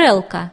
стрелка.